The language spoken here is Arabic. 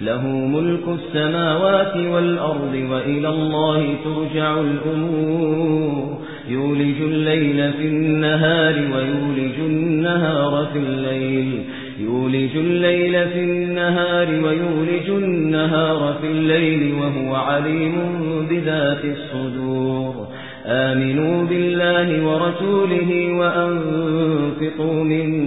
له ملك السماوات والأرض وإلى الله ترجع الأمور. يولج الليل في النهار ويولج النهار في الليل. يولج الليل في النهار ويولج النهار في الليل وهو عليم بذات الصدور. آمنوا بالله ورسوله وأنفقوا